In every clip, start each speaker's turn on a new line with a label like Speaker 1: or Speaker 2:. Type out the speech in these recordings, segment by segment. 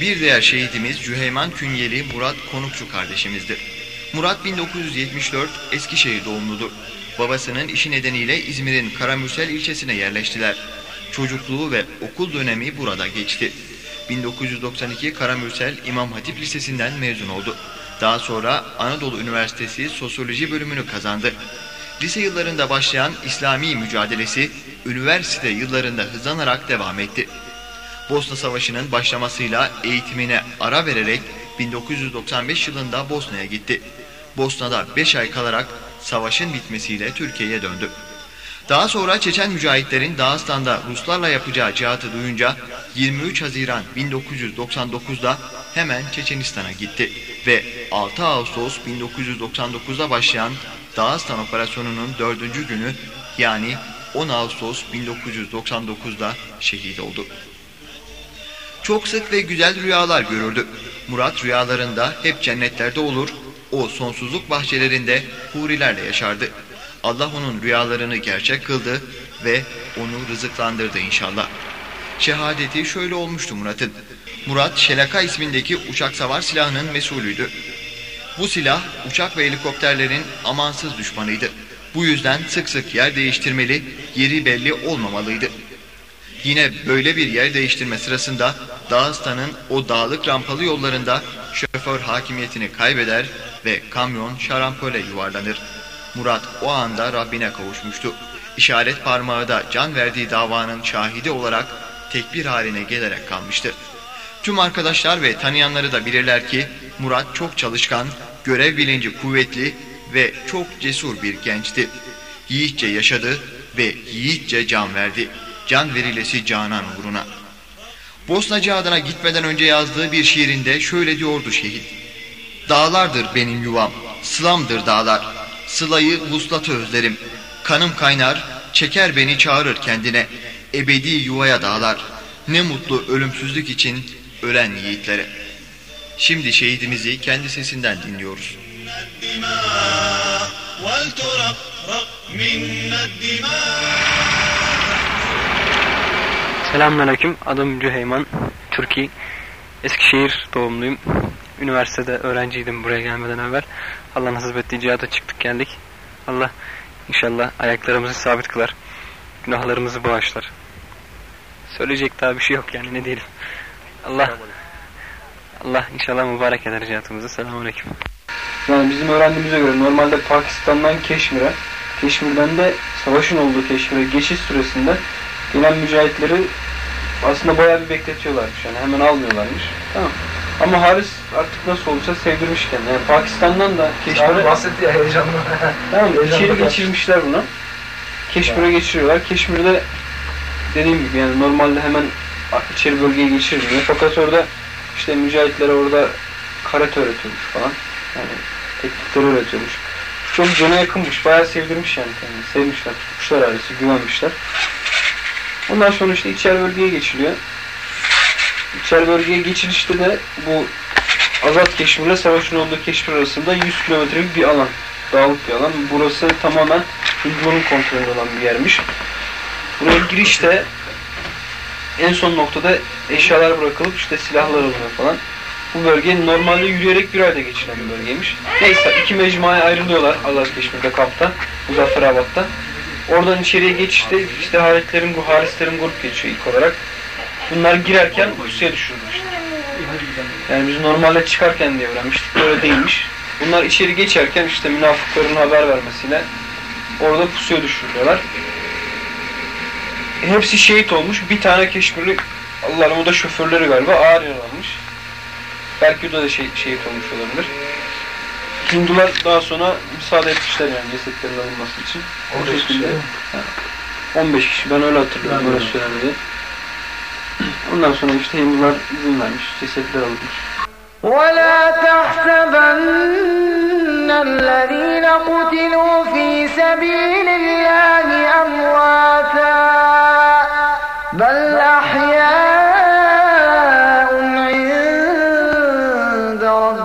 Speaker 1: Bir diğer şehidimiz Cüheyman Künyeli Murat Konukçu kardeşimizdir. Murat 1974 Eskişehir doğumludur. Babasının işi nedeniyle İzmir'in Karamürsel ilçesine yerleştiler. Çocukluğu ve okul dönemi burada geçti. 1992 Karamürsel İmam Hatip Lisesi'nden mezun oldu. Daha sonra Anadolu Üniversitesi Sosyoloji bölümünü kazandı. Lise yıllarında başlayan İslami mücadelesi üniversite yıllarında hızlanarak devam etti. Bosna Savaşı'nın başlamasıyla eğitimine ara vererek 1995 yılında Bosna'ya gitti. Bosna'da 5 ay kalarak savaşın bitmesiyle Türkiye'ye döndü. Daha sonra Çeçen mücahitlerin Dağıstan'da Ruslarla yapacağı cihatı duyunca 23 Haziran 1999'da hemen Çeçenistan'a gitti ve 6 Ağustos 1999'da başlayan Dağıstan operasyonunun 4. günü yani 10 Ağustos 1999'da şehit oldu. Çok sık ve güzel rüyalar görürdü. Murat rüyalarında hep cennetlerde olur, o sonsuzluk bahçelerinde hurilerle yaşardı. Allah onun rüyalarını gerçek kıldı ve onu rızıklandırdı inşallah. Şehadeti şöyle olmuştu Murat'ın. Murat Şelaka ismindeki uçak savar silahının mesulüydü. Bu silah uçak ve helikopterlerin amansız düşmanıydı. Bu yüzden sık sık yer değiştirmeli, yeri belli olmamalıydı. Yine böyle bir yer değiştirme sırasında Dağıstan'ın o dağlık rampalı yollarında şoför hakimiyetini kaybeder ve kamyon şarampole yuvarlanır. Murat o anda Rabbine kavuşmuştu. İşaret parmağı da can verdiği davanın şahidi olarak tekbir haline gelerek kalmıştı. Tüm arkadaşlar ve tanıyanları da bilirler ki Murat çok çalışkan, görev bilinci kuvvetli ve çok cesur bir gençti. Yiğitçe yaşadı ve yiğitçe can verdi. Can verilesi canan uğruna. Bosnacı adına gitmeden önce yazdığı bir şiirinde şöyle diyordu şehit. Dağlardır benim yuvam, sılamdır dağlar. Sılayı vuslatı özlerim. Kanım kaynar, çeker beni çağırır kendine. Ebedi yuvaya dağlar. Ne mutlu ölümsüzlük için ölen yiğitlere. Şimdi şehidimizi kendi sesinden dinliyoruz.
Speaker 2: Selamünaleyküm. Adım Cüheyman. Türkiye. Eskişehir doğumluyum. Üniversitede öğrenciydim buraya gelmeden evvel. Allah nasip ettiği cihada çıktık geldik. Allah inşallah ayaklarımızı sabit kılar. Günahlarımızı bağışlar. Söyleyecek daha bir şey yok yani ne diyelim. Allah Allah inşallah mübarek eder cihatımızı. Selamun Aleyküm.
Speaker 3: Yani bizim öğrendiğimize göre normalde Pakistan'dan Keşmir'e, Keşmir'den de savaşın olduğu Keşmir'e geçiş süresinde gelen mücahitleri aslında bayağı bir bekletiyorlarmış. Yani hemen almıyorlarmış. Tamam. Ama Haris artık nasıl olursa sevdirmiş kendini. Yani Pakistan'dan da Keşmir'e...
Speaker 4: bahsetti ya heyecanlı.
Speaker 3: tamam içeri geçirmişler bunu. Keşmir'e geçiriyorlar. Keşmir'de dediğim gibi yani normalde hemen içeri bölgeye geçirilmiyor. Fakat orada işte mücahitlere orada karate öğretiyormuş falan. Yani teknikleri öğretiyormuş. Çok cana yakınmış. Bayağı sevdirmiş yani kendini. Sevmişler. Tutmuşlar ailesi. Güvenmişler. Ondan sonra işte içeri bölgeye geçiliyor. İçeri bölgeye geçilişte de bu Azat Keşmir ile Savaş'ın olduğu Keşmir arasında 100 kilometrelik bir alan. Dağlık bir alan. Burası tamamen Hindlu'nun kontrolünde olan bir yermiş. Buraya girişte en son noktada eşyalar bırakılıp işte silahlar alınıyor falan. Bu bölge normalde yürüyerek bir ayda geçilen bir bölgeymiş. Neyse iki mecmuaya ayrılıyorlar Azat Keşmir'de kampta, Muzafferabad'da. Oradan içeriye geçişte işte Haritlerin, bu Harislerin grup geçiyor ilk olarak. Bunlar girerken pusuya düşürülmüşler. Yani biz normalde çıkarken diye öğrenmiştik. Böyle değilmiş. Bunlar içeri geçerken işte münafıkların haber vermesiyle orada pusuya düşürüyorlar. Hepsi şehit olmuş. Bir tane keşmirli Allah'ım o da şoförleri galiba ağır yaralanmış. Belki o da şey, şehit olmuş olabilir. Hindular daha sonra müsaade etmişler yani cesetlerin alınması için. O şekilde. 15 kişi. Ben öyle hatırlıyorum. Böyle söylenedi. Ondan sonra işte Hindular izin vermiş. Cesetler alınmış.
Speaker 5: ولا تحسبن الذين قتلوا في سبيل الله أمواتا بل أحياء عند ربهم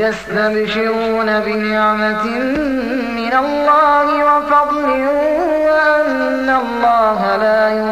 Speaker 5: يستبشرون بنعمة من الله وفضل وأن الله لا يؤمن